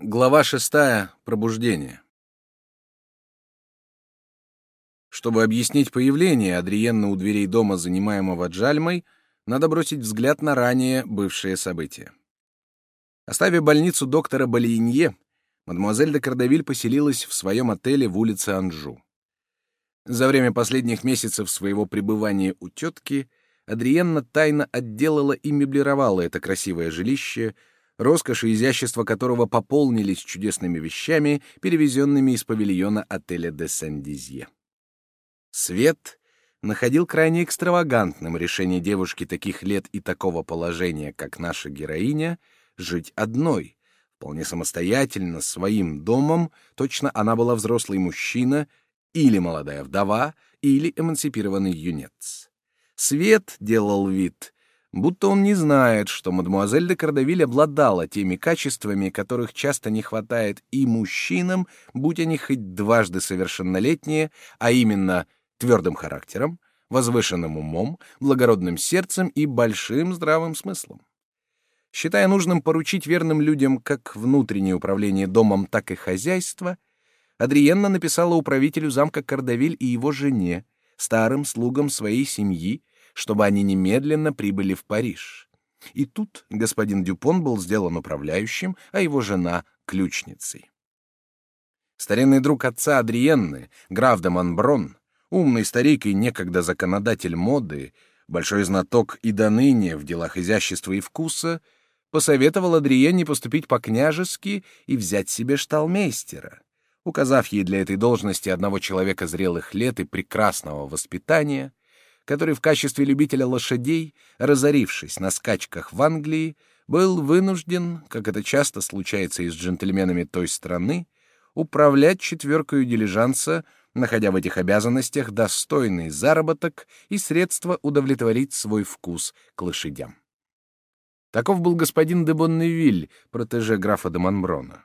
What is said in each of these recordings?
Глава шестая. Пробуждение. Чтобы объяснить появление Адриенны у дверей дома, занимаемого Джальмой, надо бросить взгляд на ранее бывшие события. Оставив больницу доктора Балиенье, мадемуазель де Кардавиль поселилась в своем отеле в улице Анжу. За время последних месяцев своего пребывания у тетки Адриенна тайно отделала и меблировала это красивое жилище — роскошь и изящество которого пополнились чудесными вещами, перевезенными из павильона отеля де Сен-Дизье. Свет находил крайне экстравагантным решение девушки таких лет и такого положения, как наша героиня, жить одной, вполне самостоятельно, своим домом, точно она была взрослый мужчина или молодая вдова, или эмансипированный юнец. Свет делал вид, будто он не знает, что мадемуазель де Кардавиль обладала теми качествами, которых часто не хватает и мужчинам, будь они хоть дважды совершеннолетние, а именно твердым характером, возвышенным умом, благородным сердцем и большим здравым смыслом. Считая нужным поручить верным людям как внутреннее управление домом, так и хозяйство, Адриенна написала управителю замка Кардавиль и его жене, старым слугам своей семьи, чтобы они немедленно прибыли в Париж. И тут господин Дюпон был сделан управляющим, а его жена — ключницей. Старинный друг отца Адриенны, граф де Монброн, умный старик и некогда законодатель моды, большой знаток и до ныне в делах изящества и вкуса, посоветовал Адриенне поступить по-княжески и взять себе шталмейстера, указав ей для этой должности одного человека зрелых лет и прекрасного воспитания, который в качестве любителя лошадей, разорившись на скачках в Англии, был вынужден, как это часто случается и с джентльменами той страны, управлять четверкой дилижанса, находя в этих обязанностях достойный заработок и средства удовлетворить свой вкус к лошадям. Таков был господин де Бонневиль, протеже графа де Монброна.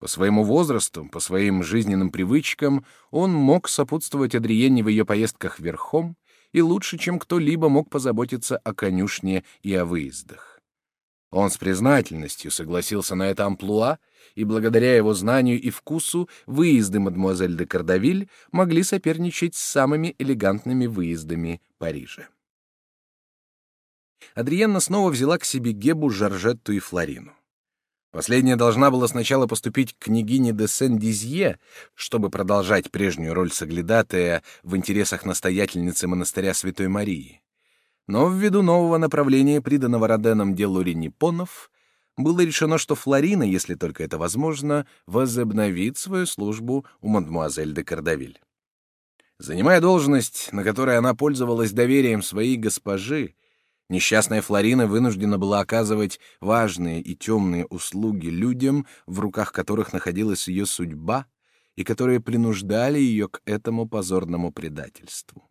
По своему возрасту, по своим жизненным привычкам он мог сопутствовать Адриене в ее поездках верхом, и лучше, чем кто-либо мог позаботиться о конюшне и о выездах. Он с признательностью согласился на это амплуа, и благодаря его знанию и вкусу выезды мадемуазель де Кардавиль могли соперничать с самыми элегантными выездами Парижа. Адриенна снова взяла к себе Гебу, Жоржетту и Флорину. Последняя должна была сначала поступить к княгине де Сен-Дизье, чтобы продолжать прежнюю роль соглядатая в интересах настоятельницы монастыря Святой Марии. Но ввиду нового направления, приданного Роденом делу Ренипонов, было решено, что Флорина, если только это возможно, возобновит свою службу у мадмуазель де Кардавиль. Занимая должность, на которой она пользовалась доверием своей госпожи, Несчастная Флорина вынуждена была оказывать важные и темные услуги людям, в руках которых находилась ее судьба, и которые принуждали ее к этому позорному предательству.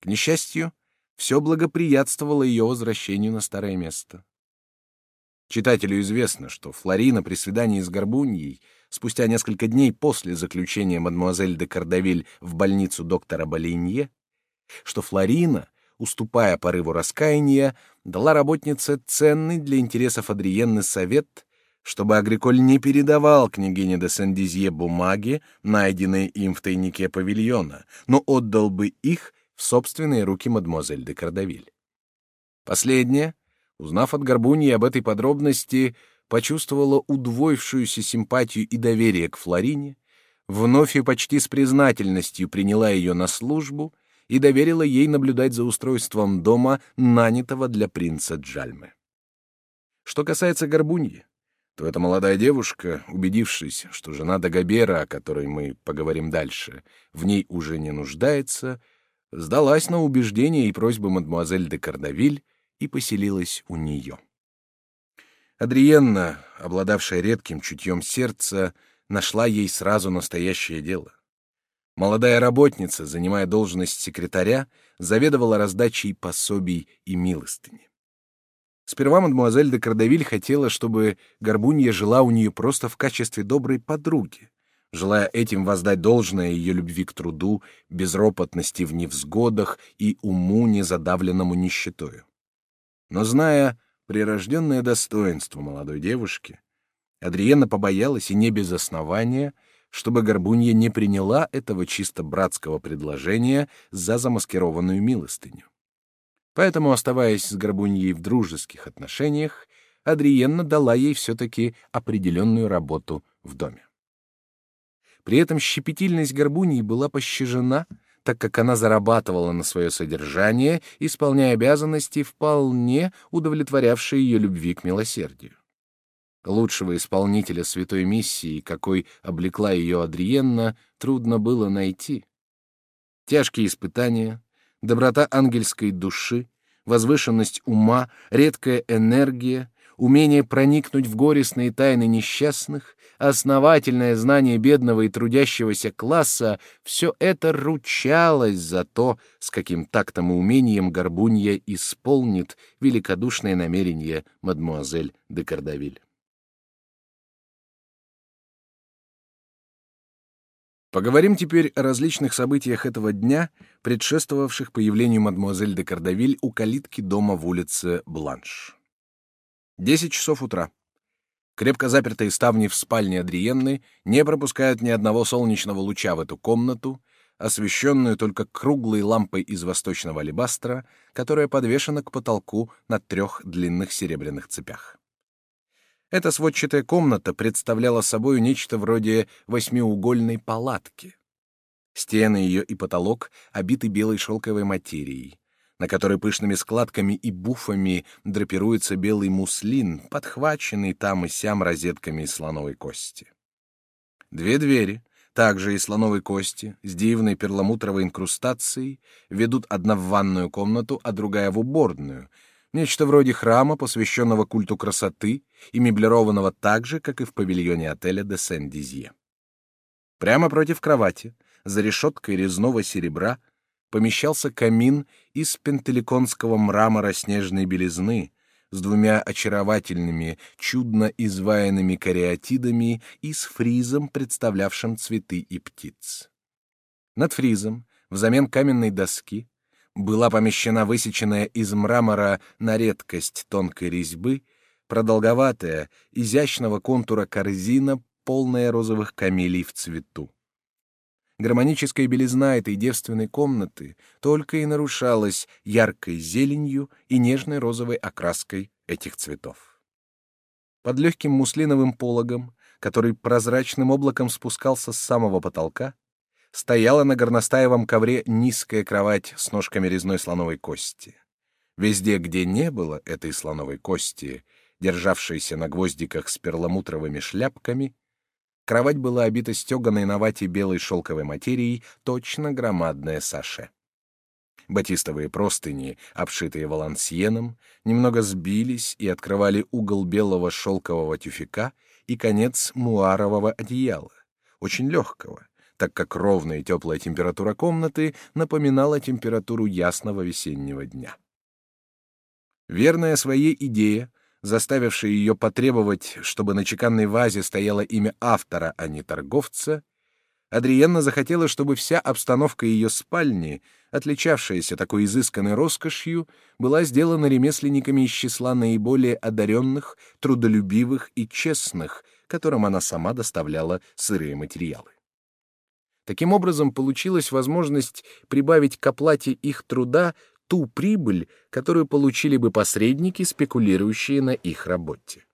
К несчастью, все благоприятствовало ее возвращению на старое место. Читателю известно, что Флорина при свидании с Горбуньей, спустя несколько дней после заключения мадемуазель де Кардавиль в больницу доктора Болинье, что Флорина — уступая порыву раскаяния, дала работнице ценный для интересов Адриенны совет, чтобы Агриколь не передавал княгине де Сен-Дизье бумаги, найденные им в тайнике павильона, но отдал бы их в собственные руки мадемуазель де Кардавиль. Последняя, узнав от Горбуньи об этой подробности, почувствовала удвоившуюся симпатию и доверие к Флорине, вновь и почти с признательностью приняла ее на службу и доверила ей наблюдать за устройством дома, нанятого для принца Джальмы. Что касается Горбуньи, то эта молодая девушка, убедившись, что жена Дагобера, о которой мы поговорим дальше, в ней уже не нуждается, сдалась на убеждения и просьбы мадемуазель де Кардавиль и поселилась у нее. Адриенна, обладавшая редким чутьем сердца, нашла ей сразу настоящее дело. Молодая работница, занимая должность секретаря, заведовала раздачей пособий и милостыни. Сперва мадемуазель де Кардавиль хотела, чтобы Горбунья жила у нее просто в качестве доброй подруги, желая этим воздать должное ее любви к труду, безропотности в невзгодах и уму, незадавленному нищетою. Но зная прирожденное достоинство молодой девушки, Адриена побоялась, и не без основания, чтобы Горбунья не приняла этого чисто братского предложения за замаскированную милостыню. Поэтому, оставаясь с Горбуньей в дружеских отношениях, Адриенна дала ей все-таки определенную работу в доме. При этом щепетильность Горбуньи была пощажена, так как она зарабатывала на свое содержание, исполняя обязанности, вполне удовлетворявшие ее любви к милосердию. Лучшего исполнителя святой миссии, какой облекла ее Адриенна, трудно было найти. Тяжкие испытания, доброта ангельской души, возвышенность ума, редкая энергия, умение проникнуть в горестные тайны несчастных, основательное знание бедного и трудящегося класса — все это ручалось за то, с каким тактом и умением Горбунья исполнит великодушное намерение мадмуазель де Кардавиль. Поговорим теперь о различных событиях этого дня, предшествовавших появлению мадмуазель де Кардавиль у калитки дома в улице Бланш. Десять часов утра. Крепко запертые ставни в спальне Адриенны не пропускают ни одного солнечного луча в эту комнату, освещенную только круглой лампой из восточного алебастра, которая подвешена к потолку на трех длинных серебряных цепях. Эта сводчатая комната представляла собой нечто вроде восьмиугольной палатки. Стены ее и потолок обиты белой шелковой материей, на которой пышными складками и буфами драпируется белый муслин, подхваченный там и сям розетками из слоновой кости. Две двери, также из слоновой кости, с дивной перламутровой инкрустацией, ведут одна в ванную комнату, а другая в уборную — Нечто вроде храма, посвященного культу красоты и меблированного так же, как и в павильоне отеля де Сен-Дизье. Прямо против кровати, за решеткой резного серебра, помещался камин из пентеликонского мрамора снежной белизны с двумя очаровательными, чудно изваянными кариатидами и с фризом, представлявшим цветы и птиц. Над фризом, взамен каменной доски, была помещена высеченная из мрамора на редкость тонкой резьбы, продолговатая, изящного контура корзина, полная розовых камелий в цвету. Гармоническая белизна этой девственной комнаты только и нарушалась яркой зеленью и нежной розовой окраской этих цветов. Под легким муслиновым пологом, который прозрачным облаком спускался с самого потолка, стояла на горностаевом ковре низкая кровать с ножками резной слоновой кости. Везде, где не было этой слоновой кости, державшейся на гвоздиках с перламутровыми шляпками, кровать была обита стеганой на вате белой шелковой материей, точно громадное саше. Батистовые простыни, обшитые волансьеном, немного сбились и открывали угол белого шелкового тюфяка и конец муарового одеяла, очень легкого, так как ровная и теплая температура комнаты напоминала температуру ясного весеннего дня. Верная своей идее, заставившая ее потребовать, чтобы на чеканной вазе стояло имя автора, а не торговца, Адриенна захотела, чтобы вся обстановка ее спальни, отличавшаяся такой изысканной роскошью, была сделана ремесленниками из числа наиболее одаренных, трудолюбивых и честных, которым она сама доставляла сырые материалы. Таким образом, получилась возможность прибавить к оплате их труда ту прибыль, которую получили бы посредники, спекулирующие на их работе.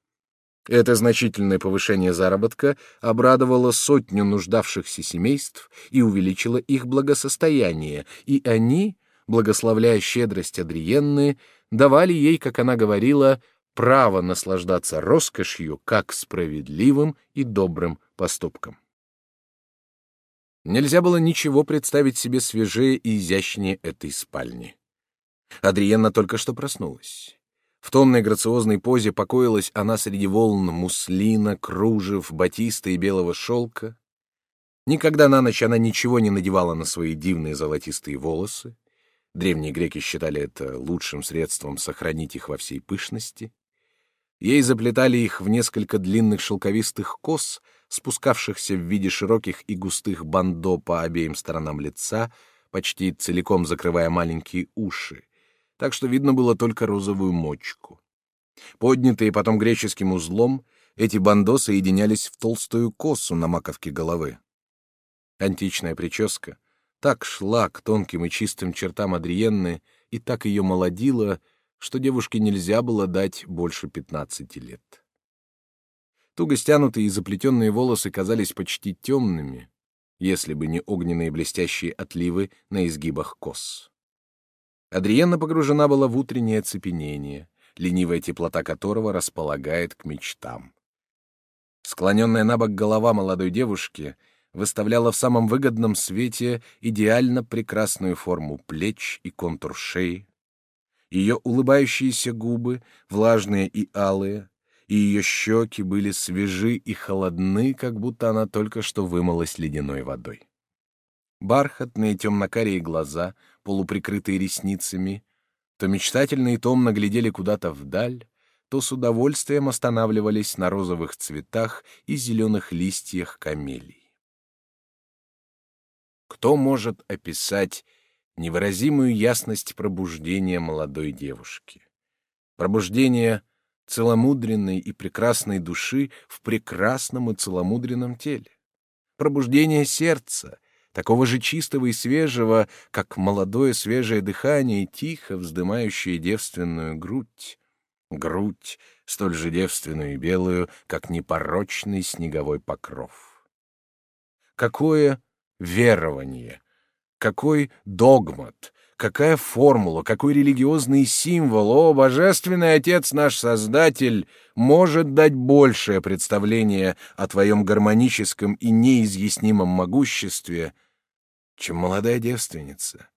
Это значительное повышение заработка обрадовало сотню нуждавшихся семейств и увеличило их благосостояние, и они, благословляя щедрость Адриенны, давали ей, как она говорила, право наслаждаться роскошью как справедливым и добрым поступком. Нельзя было ничего представить себе свежее и изящнее этой спальни. Адриенна только что проснулась. В томной грациозной позе покоилась она среди волн муслина, кружев, батиста и белого шелка. Никогда на ночь она ничего не надевала на свои дивные золотистые волосы. Древние греки считали это лучшим средством сохранить их во всей пышности. Ей заплетали их в несколько длинных шелковистых кос — спускавшихся в виде широких и густых бандо по обеим сторонам лица, почти целиком закрывая маленькие уши, так что видно было только розовую мочку. Поднятые потом греческим узлом, эти бандо соединялись в толстую косу на маковке головы. Античная прическа так шла к тонким и чистым чертам Адриенны и так ее молодила, что девушке нельзя было дать больше пятнадцати лет. Туго стянутые и заплетенные волосы казались почти темными, если бы не огненные блестящие отливы на изгибах кос. Адриенна погружена была в утреннее оцепенение, ленивая теплота которого располагает к мечтам. Склоненная на бок голова молодой девушки выставляла в самом выгодном свете идеально прекрасную форму плеч и контур шеи. Ее улыбающиеся губы, влажные и алые, и ее щеки были свежи и холодны, как будто она только что вымылась ледяной водой. Бархатные темно-карие глаза, полуприкрытые ресницами, то мечтательно и томно глядели куда-то вдаль, то с удовольствием останавливались на розовых цветах и зеленых листьях камелий. Кто может описать невыразимую ясность пробуждения молодой девушки? Пробуждение целомудренной и прекрасной души в прекрасном и целомудренном теле. Пробуждение сердца, такого же чистого и свежего, как молодое свежее дыхание, тихо вздымающее девственную грудь. Грудь, столь же девственную и белую, как непорочный снеговой покров. Какое верование, какой догмат, какая формула, какой религиозный символ, о, божественный Отец наш Создатель, может дать большее представление о твоем гармоническом и неизъяснимом могуществе, чем молодая девственница,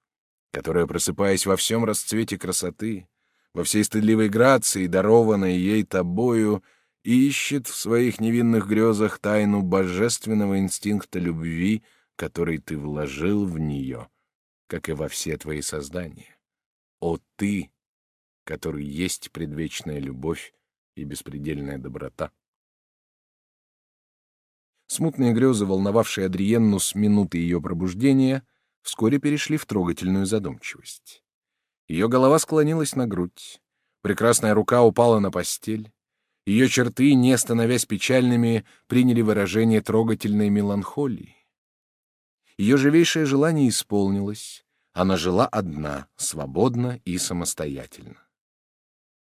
которая, просыпаясь во всем расцвете красоты, во всей стыдливой грации, дарованной ей тобою, ищет в своих невинных грезах тайну божественного инстинкта любви, который ты вложил в нее, как и во все твои создания. О ты, который есть предвечная любовь и беспредельная доброта. Смутные грезы, волновавшие Адриенну с минуты ее пробуждения, вскоре перешли в трогательную задумчивость. Ее голова склонилась на грудь, прекрасная рука упала на постель, ее черты, не становясь печальными, приняли выражение трогательной меланхолии. Ее живейшее желание исполнилось. Она жила одна, свободно и самостоятельно.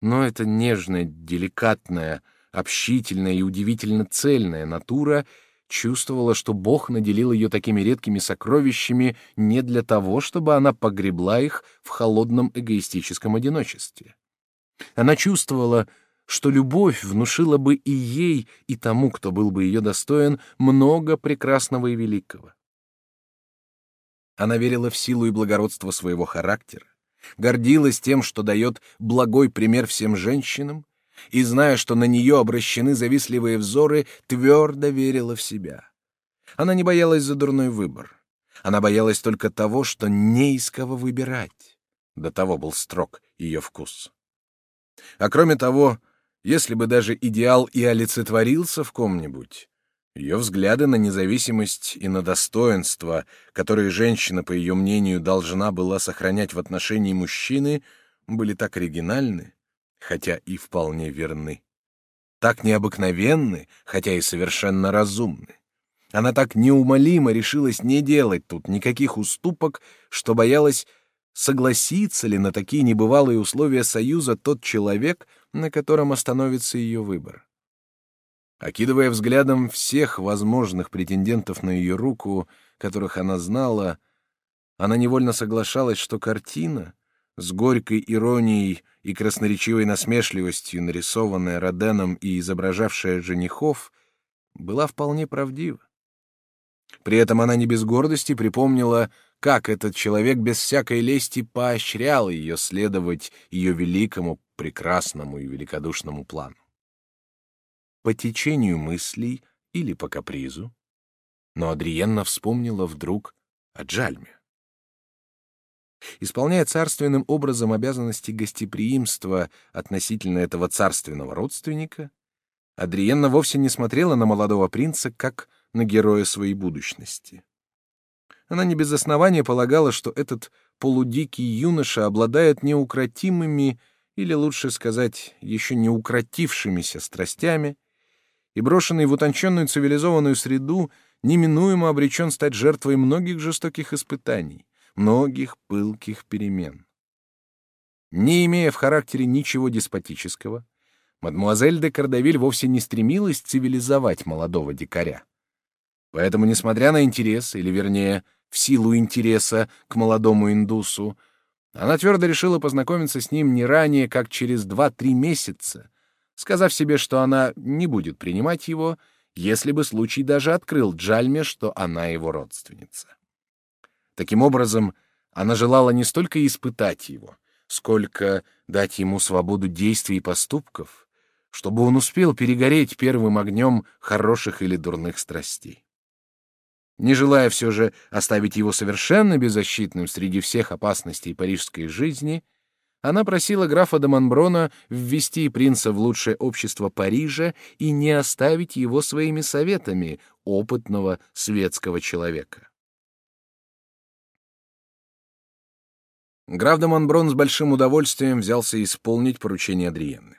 Но эта нежная, деликатная, общительная и удивительно цельная натура чувствовала, что Бог наделил ее такими редкими сокровищами не для того, чтобы она погребла их в холодном эгоистическом одиночестве. Она чувствовала, что любовь внушила бы и ей, и тому, кто был бы ее достоин, много прекрасного и великого. Она верила в силу и благородство своего характера, гордилась тем, что дает благой пример всем женщинам, и, зная, что на нее обращены завистливые взоры, твердо верила в себя. Она не боялась за дурной выбор. Она боялась только того, что не из кого выбирать. До того был строг ее вкус. А кроме того, если бы даже идеал и олицетворился в ком-нибудь, ее взгляды на независимость и на достоинство, которые женщина, по ее мнению, должна была сохранять в отношении мужчины, были так оригинальны, хотя и вполне верны. Так необыкновенны, хотя и совершенно разумны. Она так неумолимо решилась не делать тут никаких уступок, что боялась, согласится ли на такие небывалые условия союза тот человек, на котором остановится ее выбор. Окидывая взглядом всех возможных претендентов на ее руку, которых она знала, она невольно соглашалась, что картина, с горькой иронией и красноречивой насмешливостью, нарисованная Роденом и изображавшая женихов, была вполне правдива. При этом она не без гордости припомнила, как этот человек без всякой лести поощрял ее следовать ее великому, прекрасному и великодушному плану по течению мыслей или по капризу. Но Адриенна вспомнила вдруг о Джальме. Исполняя царственным образом обязанности гостеприимства относительно этого царственного родственника, Адриенна вовсе не смотрела на молодого принца как на героя своей будущности. Она не без основания полагала, что этот полудикий юноша обладает неукротимыми, или лучше сказать, еще не укротившимися страстями, и брошенный в утонченную цивилизованную среду неминуемо обречен стать жертвой многих жестоких испытаний, многих пылких перемен. Не имея в характере ничего деспотического, мадмуазель де Кардавиль вовсе не стремилась цивилизовать молодого дикаря. Поэтому, несмотря на интерес, или вернее, в силу интереса к молодому индусу, она твердо решила познакомиться с ним не ранее, как через два-три месяца, сказав себе, что она не будет принимать его, если бы случай даже открыл Джальме, что она его родственница. Таким образом, она желала не столько испытать его, сколько дать ему свободу действий и поступков, чтобы он успел перегореть первым огнем хороших или дурных страстей. Не желая все же оставить его совершенно беззащитным среди всех опасностей парижской жизни, она просила графа де Монброна ввести принца в лучшее общество Парижа и не оставить его своими советами опытного светского человека. Граф де Монброн с большим удовольствием взялся исполнить поручение Адриенны.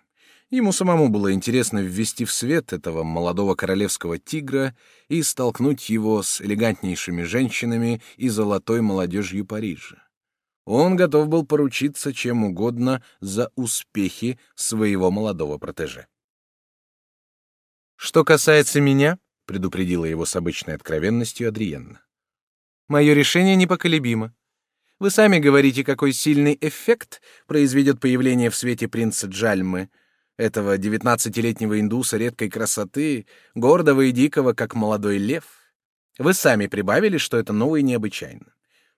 Ему самому было интересно ввести в свет этого молодого королевского тигра и столкнуть его с элегантнейшими женщинами и золотой молодежью Парижа. Он готов был поручиться чем угодно за успехи своего молодого протеже. «Что касается меня», — предупредила его с обычной откровенностью Адриенна, — «мое решение непоколебимо. Вы сами говорите, какой сильный эффект произведет появление в свете принца Джальмы, этого девятнадцатилетнего индуса редкой красоты, гордого и дикого, как молодой лев. Вы сами прибавили, что это новое и необычайно.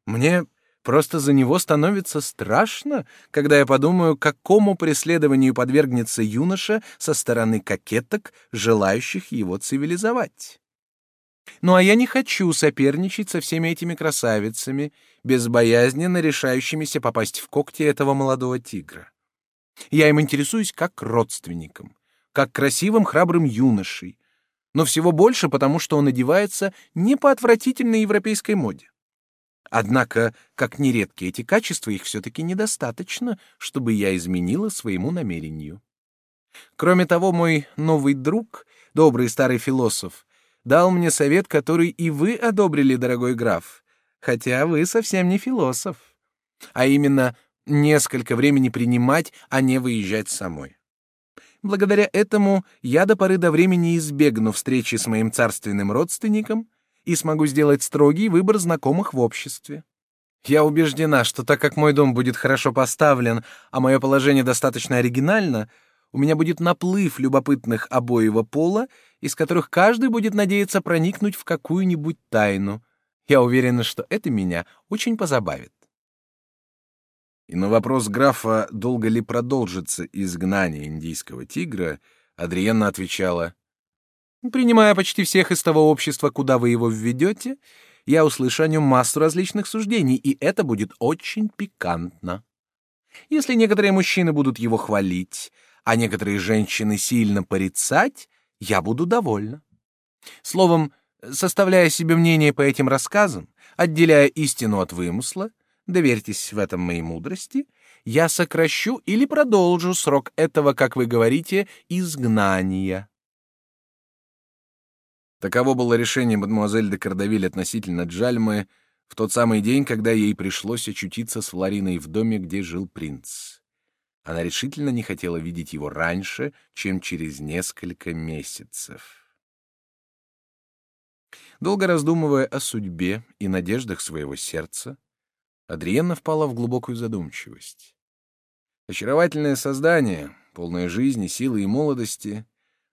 Мне Просто за него становится страшно, когда я подумаю, какому преследованию подвергнется юноша со стороны кокеток, желающих его цивилизовать. Ну а я не хочу соперничать со всеми этими красавицами, безбоязненно решающимися попасть в когти этого молодого тигра. Я им интересуюсь как родственником, как красивым храбрым юношей, но всего больше потому, что он одевается не по отвратительной европейской моде. Однако, как нередки эти качества, их все-таки недостаточно, чтобы я изменила своему намерению. Кроме того, мой новый друг, добрый старый философ, дал мне совет, который и вы одобрили, дорогой граф, хотя вы совсем не философ, а именно несколько времени принимать, а не выезжать самой. Благодаря этому я до поры до времени избегну встречи с моим царственным родственником и смогу сделать строгий выбор знакомых в обществе. Я убеждена, что так как мой дом будет хорошо поставлен, а мое положение достаточно оригинально, у меня будет наплыв любопытных обоего пола, из которых каждый будет надеяться проникнуть в какую-нибудь тайну. Я уверена, что это меня очень позабавит. И на вопрос графа, долго ли продолжится изгнание индийского тигра, Адриенна отвечала, Принимая почти всех из того общества, куда вы его введете, я услышу о нем массу различных суждений, и это будет очень пикантно. Если некоторые мужчины будут его хвалить, а некоторые женщины сильно порицать, я буду довольна. Словом, составляя себе мнение по этим рассказам, отделяя истину от вымысла, доверьтесь в этом моей мудрости, я сокращу или продолжу срок этого, как вы говорите, изгнания. Таково было решение мадемуазель де Кардавиль относительно Джальмы в тот самый день, когда ей пришлось очутиться с Флориной в доме, где жил принц. Она решительно не хотела видеть его раньше, чем через несколько месяцев. Долго раздумывая о судьбе и надеждах своего сердца, Адриенна впала в глубокую задумчивость. Очаровательное создание, полное жизни, силы и молодости,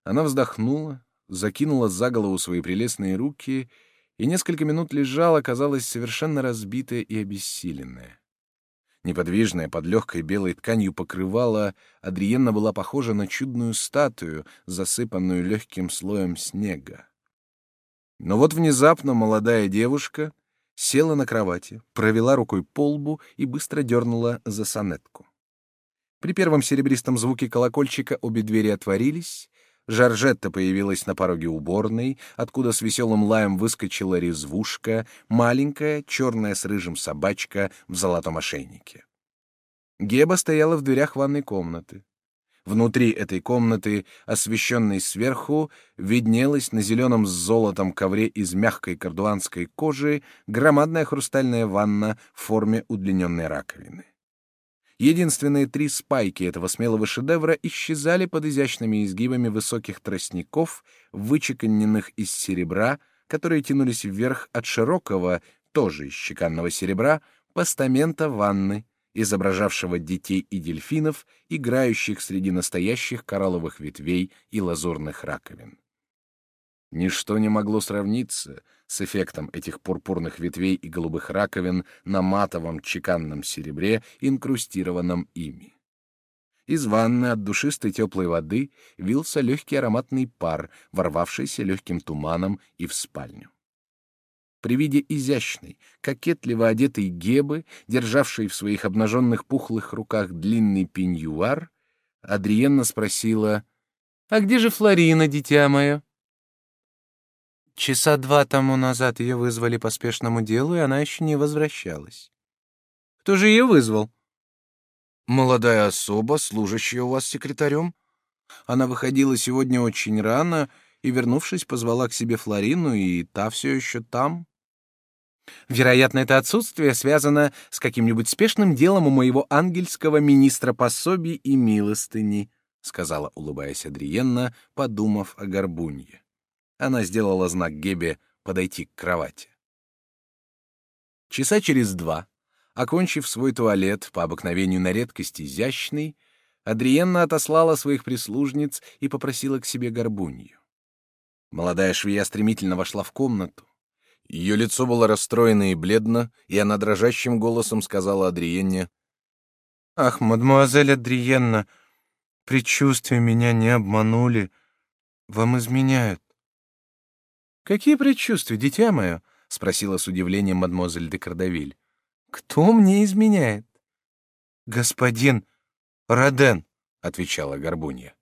она вздохнула, закинула за голову свои прелестные руки и несколько минут лежала, казалось, совершенно разбитая и обессиленная. Неподвижная под легкой белой тканью покрывала, Адриенна была похожа на чудную статую, засыпанную легким слоем снега. Но вот внезапно молодая девушка села на кровати, провела рукой по лбу и быстро дернула за сонетку. При первом серебристом звуке колокольчика обе двери отворились, Жоржетта появилась на пороге уборной, откуда с веселым лаем выскочила резвушка, маленькая, черная с рыжим собачка в золотом ошейнике. Геба стояла в дверях ванной комнаты. Внутри этой комнаты, освещенной сверху, виднелась на зеленом с золотом ковре из мягкой кардуанской кожи громадная хрустальная ванна в форме удлиненной раковины. Единственные три спайки этого смелого шедевра исчезали под изящными изгибами высоких тростников, вычеканенных из серебра, которые тянулись вверх от широкого, тоже из чеканного серебра, постамента ванны, изображавшего детей и дельфинов, играющих среди настоящих коралловых ветвей и лазурных раковин. Ничто не могло сравниться с эффектом этих пурпурных ветвей и голубых раковин на матовом чеканном серебре, инкрустированном ими. Из ванны от душистой теплой воды вился легкий ароматный пар, ворвавшийся легким туманом и в спальню. При виде изящной, кокетливо одетой Гебы, державшей в своих обнаженных пухлых руках длинный пеньюар, Адриенна спросила, «А где же Флорина, дитя мое?» Часа два тому назад ее вызвали по спешному делу, и она еще не возвращалась. Кто же ее вызвал? Молодая особа, служащая у вас секретарем. Она выходила сегодня очень рано и, вернувшись, позвала к себе Флорину, и та все еще там. Вероятно, это отсутствие связано с каким-нибудь спешным делом у моего ангельского министра пособий и милостыни, сказала, улыбаясь Адриенна, подумав о горбунье. Она сделала знак Гебе подойти к кровати. Часа через два, окончив свой туалет по обыкновению на редкость изящный, Адриенна отослала своих прислужниц и попросила к себе горбунью. Молодая швея стремительно вошла в комнату. Ее лицо было расстроено и бледно, и она дрожащим голосом сказала Адриенне, «Ах, мадемуазель Адриенна, предчувствия меня не обманули. Вам изменяют». «Какие предчувствия, дитя мое?» — спросила с удивлением мадемуазель де Кардавиль. «Кто мне изменяет?» «Господин Роден», — отвечала Горбунья.